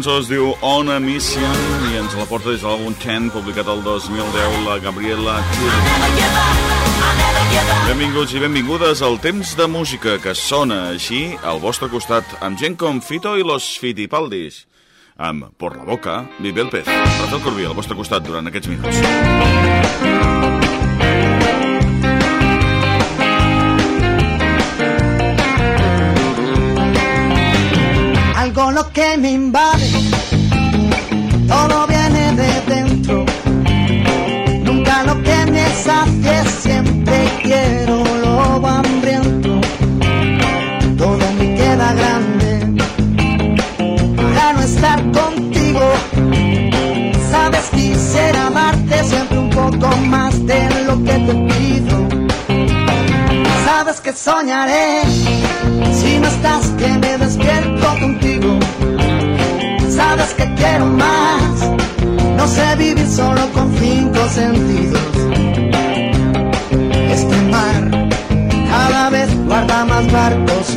Cançó es diu On a Mission i ens la porta des de l'àlbum 10, publicat el 2010, la Gabriela. Benvinguts i benvingudes al temps de música que sona així al vostre costat amb gent com Fito i los Fitipaldis amb Por la Boca, Vive el Pez. Rafael Corbí, al vostre costat durant aquests minuts. Algo lo que me invade, todo viene de dentro. Nunca lo que me sacie, siempre quiero lo hambriento. Todo me queda grande para no estar contigo. Sabes, quisiera amarte siempre un poco más de lo que te pido. Sabes que soñaré si no estás que me despierto contigo. Que quiero más. No sé vivir solo con cinco sentidos. Este mar cada vez guarda más barcos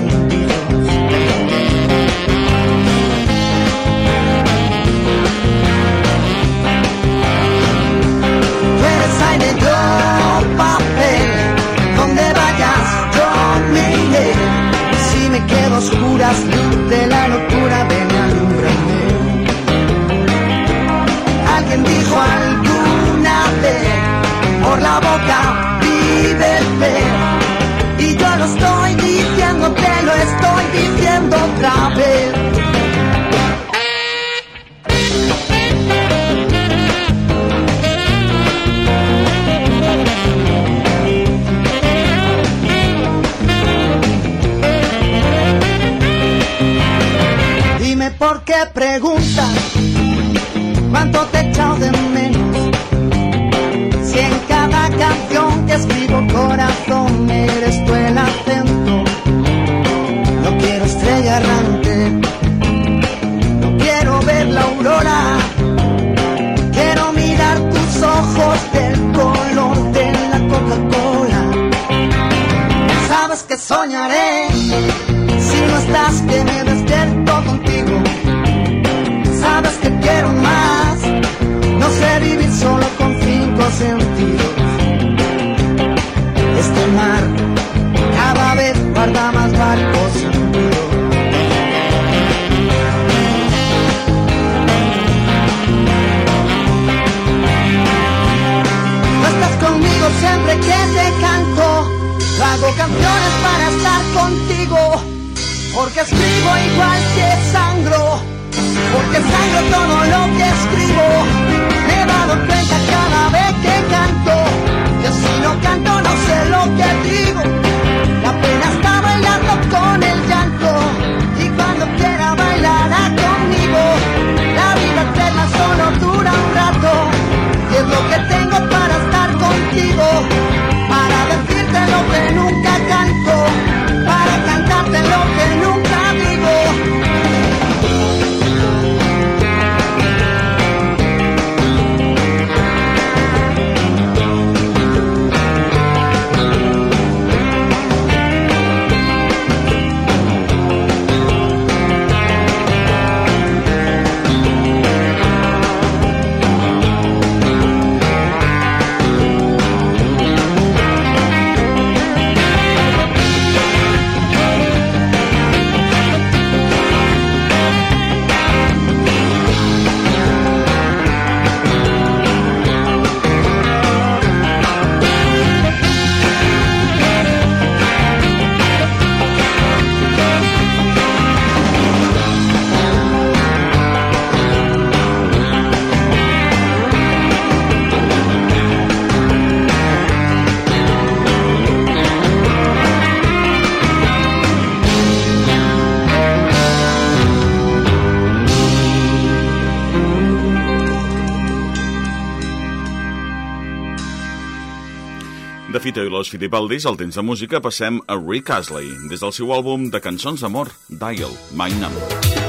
De Fito i los Fitipaldis, al temps de música, passem a Rick Astley, des del seu àlbum de cançons d'amor, Dial, My Number.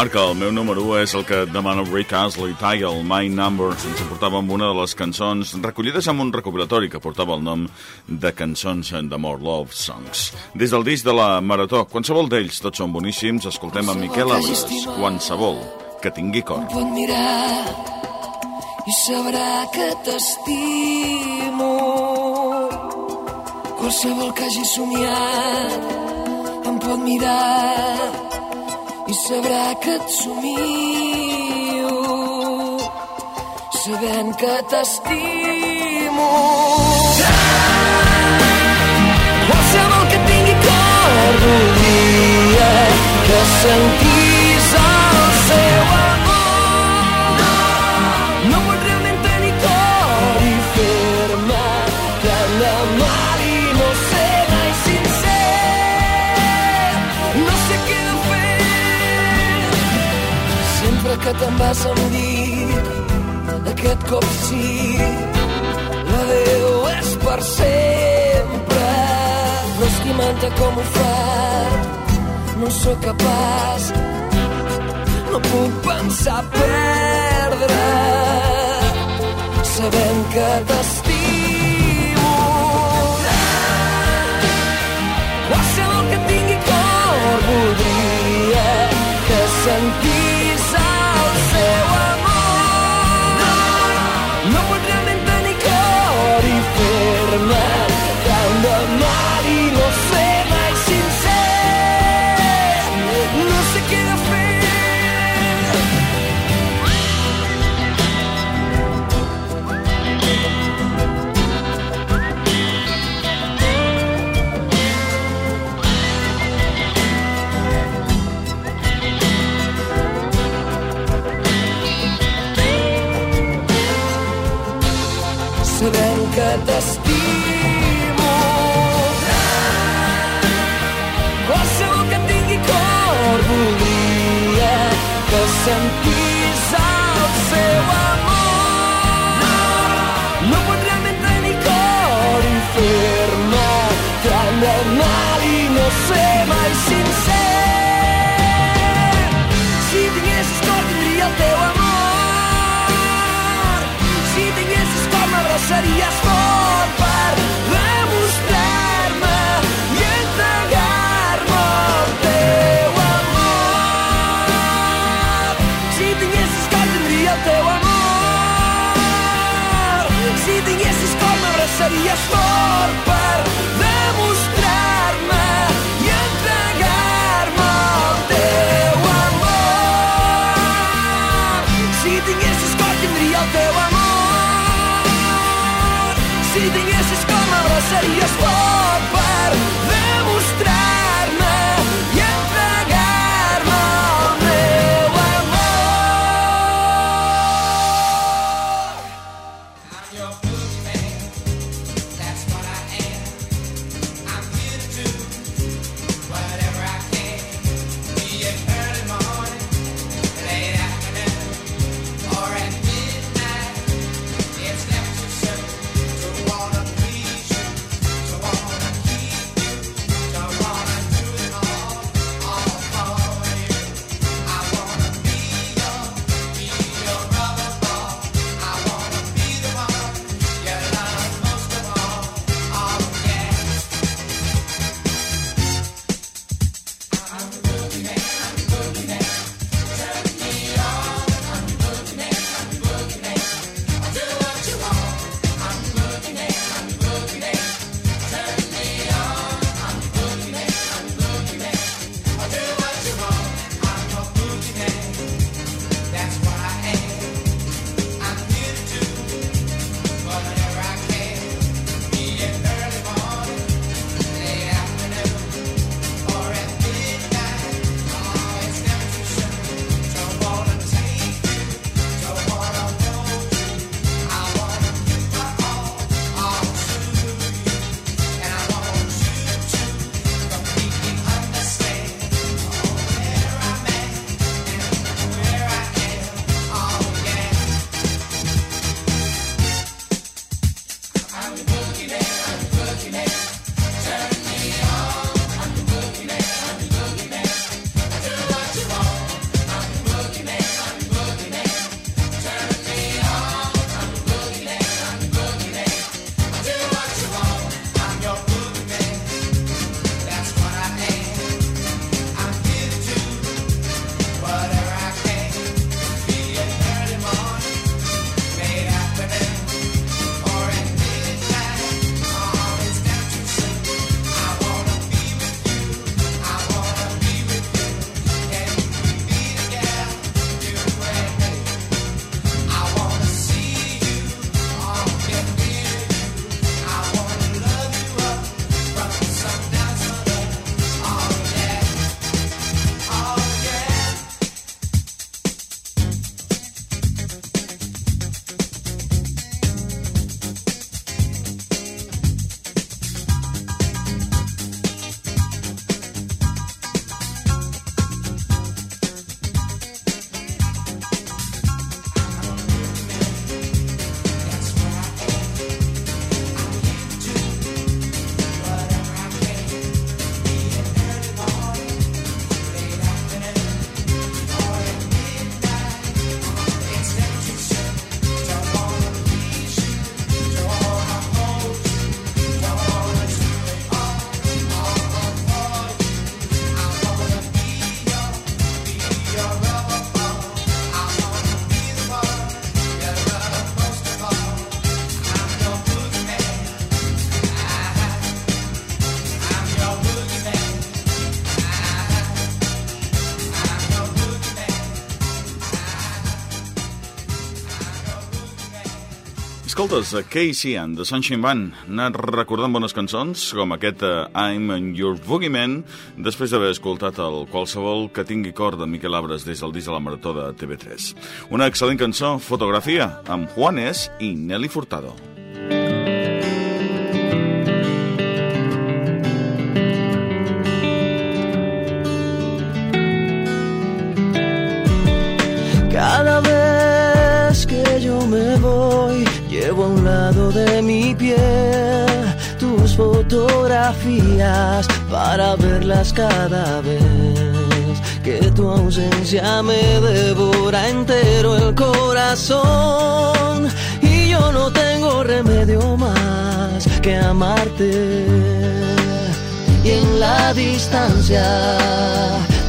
Marca el meu número 1 és el que demana Rick Astley, Tile, My Number. Ens portava amb una de les cançons recollides en un recopilatori que portava el nom de cançons de More Love Songs. Des del disc de la Marató, qualsevol d'ells, tots són boníssims, escoltem a Miquel Abres, qualsevol que tingui cor. Em pot mirar i sabrà que t'estimo qualsevol que hagi somiat em pot mirar i sabrà que et somio sabent que t'estimo. Qualsevol que tingui cor voldria que sentís que te'n vas dir aquest cop sí. L'adeu és per sempre no estimant-te com ho faig no sóc capaç no puc pensar perdre. Sabent que t'estimo el seu amor. No pot realment tenir cor i fer-me treure mal i no ser serios Escoltes, a Casey and the Sunshine Band anat recordant bones cançons com aquest uh, I'm Your Boogeyman després d'haver escoltat el qualsevol que tingui cor de Miquel Abres des del disc de la Marató de TV3. Una excel·lent cançó, fotografia, amb Juanes i Nelly Furtado. Para verlas cada vez. Que tu ausencia me devora entero el corazón. Y yo no tengo remedio más que amarte. Y en la distancia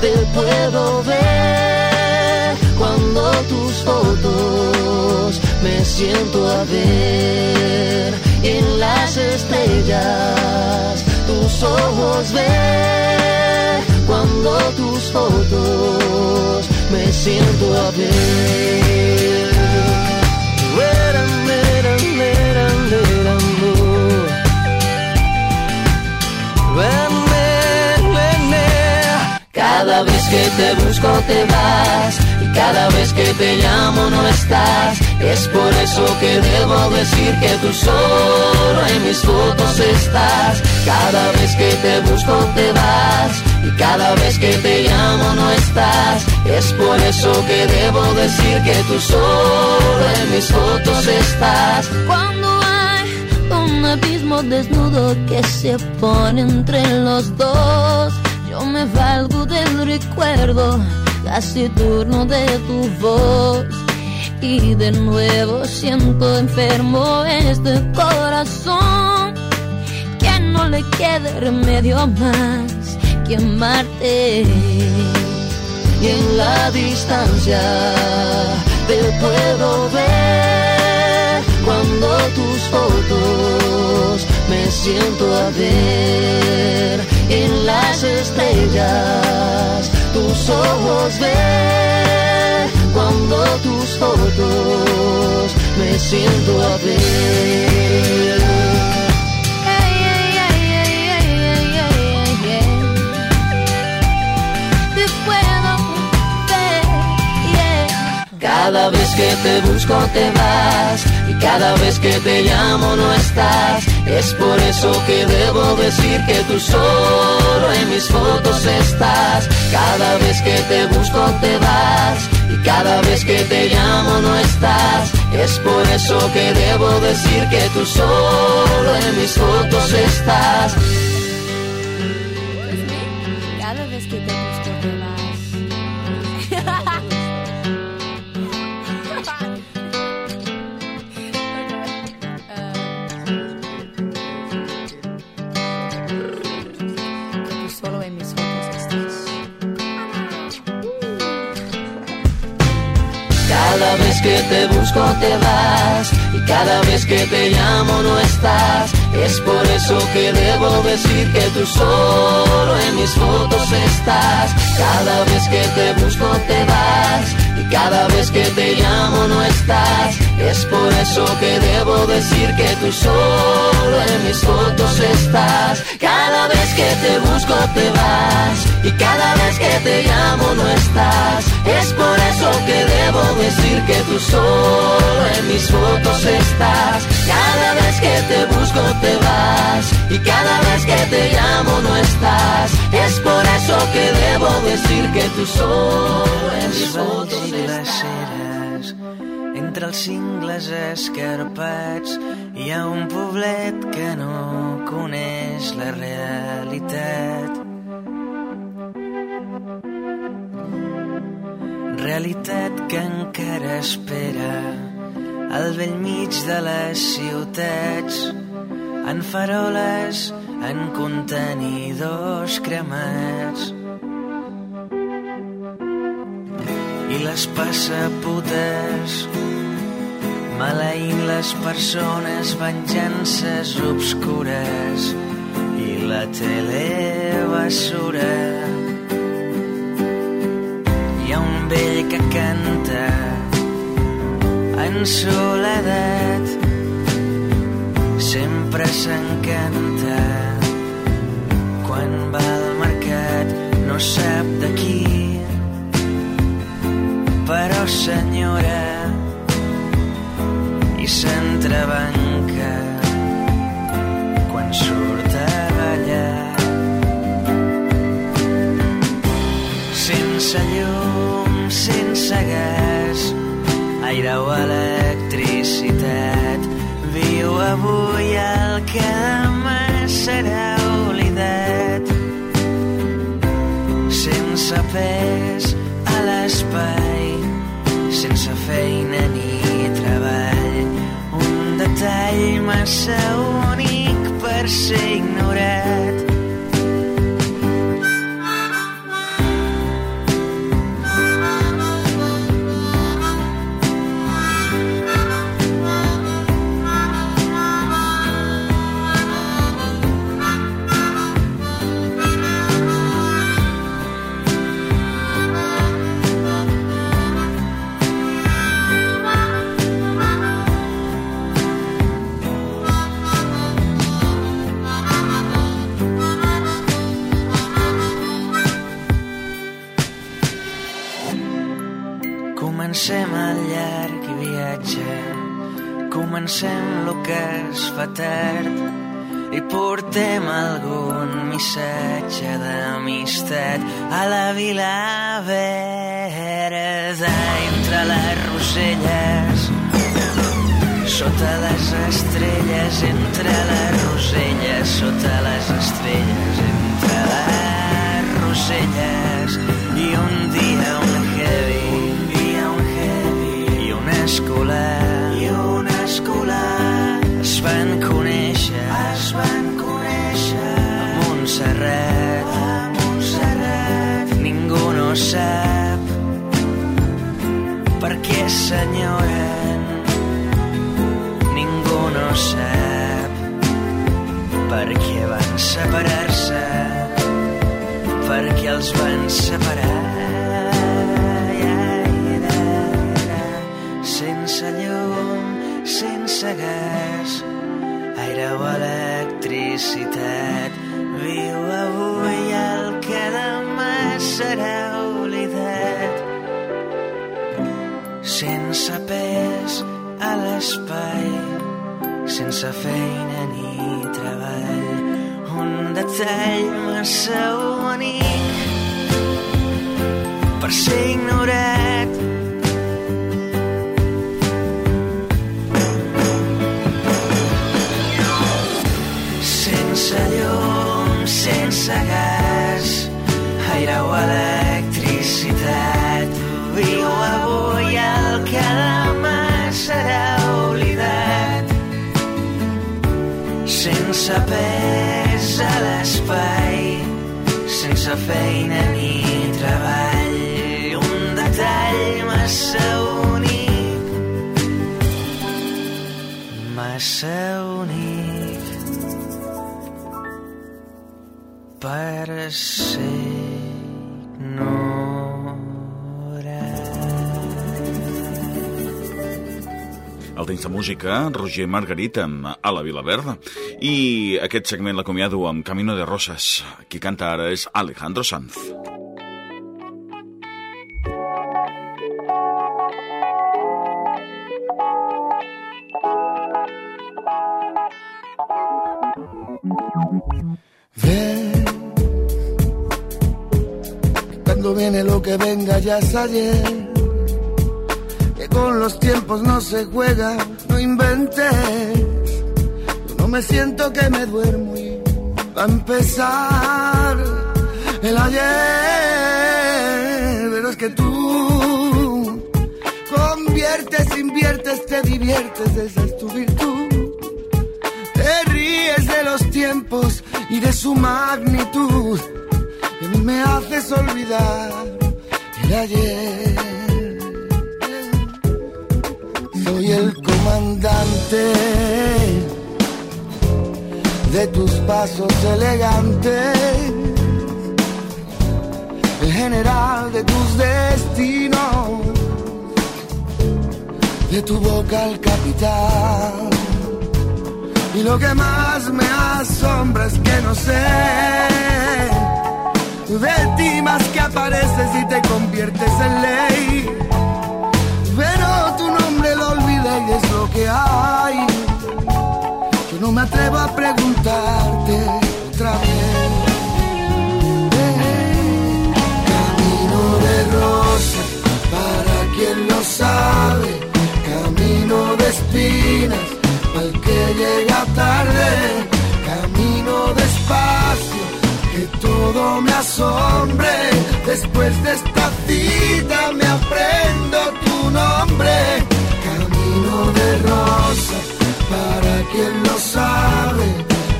te puedo ver cuando tus fotos me siento a ver. En las estrellas tus ojos ver cuando tus fotos me siento a ver. Cada vez que te busco te vas cada vez que te llamo no estás. Es por eso que debo decir que tú solo en mis fotos estás. Cada vez que te busco te vas y cada vez que te llamo no estás. Es por eso que debo decir que tú solo en mis fotos estás. Cuando hay un abismo desnudo que se pone entre los dos yo me valgo del recuerdo, casi turno de tu voz. Y de nuevo siento enfermo este corazón, que no le quede remedio más que amarte. Y en la distancia te puedo ver cuando tus fotos me siento a ver en las estrellas, ojos ver cuando tus fotos me siento a ver. Cada vez que te busco te vas cada vez que te llamo no estás. Es por eso que debo decir que tú solo en mis fotos estás. Cada vez que te busco te vas y cada vez que te llamo no estás. Es por eso que debo decir que tú solo en mis fotos estás. Que te busco te vas y cada vez que te llamo no estás. Es por eso que debo decir que tú solo en mis fotos estás. Cada vez que te busco te vas cada vez que te llamo no estás. Es por eso que debo decir que tú solo en mis fotos estás. Cada vez que te busco te vas y cada vez que te llamo no estás. Es por eso que debo decir que tú solo en mis fotos estás. Cada vez que te busco te vas y cada vez que te llamo no estás. Es por eso que debo decir que tú solo en mis fotos estàs. Entre els cingles escarpats hi ha un poblet que no coneix la realitat. Realitat que encara espera al vell mig de les ciutats en faroles, en contenidors cremats. I les passaputes maleint les persones venjances obscures i la tele basura. Hi ha un vell que canta en soledat sempre s'encanta quan va al mercat no sap de qui però senyora i s'entrebanca quan surt a ballar. Sense llum, sense gas aire o electricitat Viu avui el que demà serà oblidat sense pes a l'espai feina ni treball. Un detall massa únic per ser ignorat que es fa tard i portem algun missatge d'amistat a la vila verda entre les roselles sota les estrelles entre les roselles sota les estrelles entre les roselles i un dia un heavy un dia un heavy i un escolar es van conèixer es van conèixer a Montserrat a Montserrat ningú no sap per què s'enyoren ningú no sap per què van separar-se. Per què els van separar sense gas aire o electricitat. Viu avui el que demà serà oblidat. Sense pes a l'espai, sense feina ni treball. Un detall massa únic. Per ser ignorat. Sense gas, aire o electricitat, viu avui el que demà serà oblidat. Sense pes a l'espai, sense feina ni treball, un detall massa únic, massa únic per ser El temps de música, Roger Margarita, a la Vila Verda. I aquest segment l'acomiado amb Camino de Rosas. Qui canta ara és Alejandro Sanz. Ven, viene lo que venga ya es ayer. Que con los tiempos no se juega, no inventes. Yo no me siento que me duermo y va a empezar el ayer. Pero es que tú conviertes, inviertes, te diviertes, esa es tu virtud. Te ríes de los tiempos y de su magnitud. Me haces olvidar el ayer. Soy el comandante de tus pasos elegantes. El general de tus destinos. De tu boca al capitán. Y lo que más me asombra es que no sé Tú de ti más que apareces y te conviertes en ley. Pero tu nombre lo olvida y es lo que hay. Yo no me atrevo a preguntarte otra vez. Camino de rosa, para quien lo sabe. Camino de espinas, para el que llega tarde. Camino de espacio asombre. Después de esta cita me aprendo tu nombre. Camino de rosas, para quien lo sabe.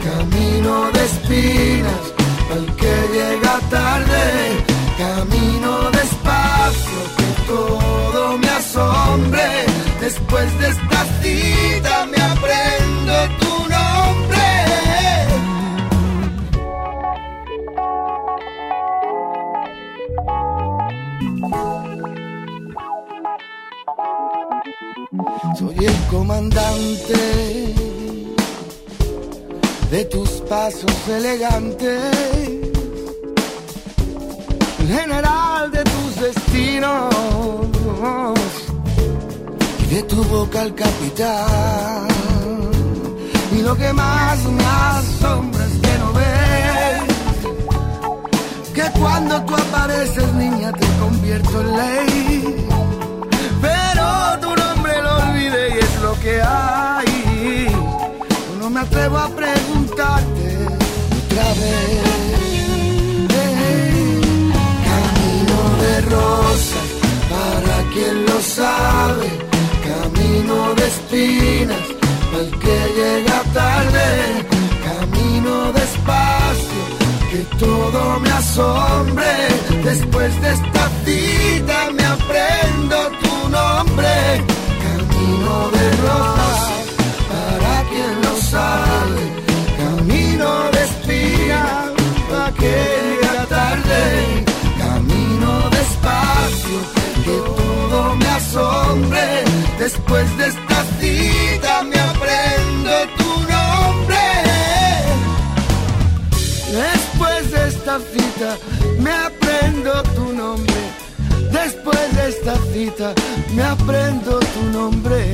Camino de espinas, al que llega tarde. Camino despacio, que todo me asombre. Después de esta cita me aprendo pasos elegantes, el general de tus destinos y de tu boca el capitán. Y lo que más me asombra es que no ves que cuando tú apareces, niña, te convierto en ley. Pero tu nombre lo olvidé y es lo que hay. No me atrevo a preguntarte otra vez. Camino de rosas, para quien lo sabe. Camino de espinas, para el que llega tarde. Camino despacio, que todo me asombre. Después de esta cita me aprendo tu nombre. Camino de rosas, Después de esta cita me aprendo tu nombre. Después de esta cita me aprendo tu nombre. Después de esta cita me aprendo tu nombre.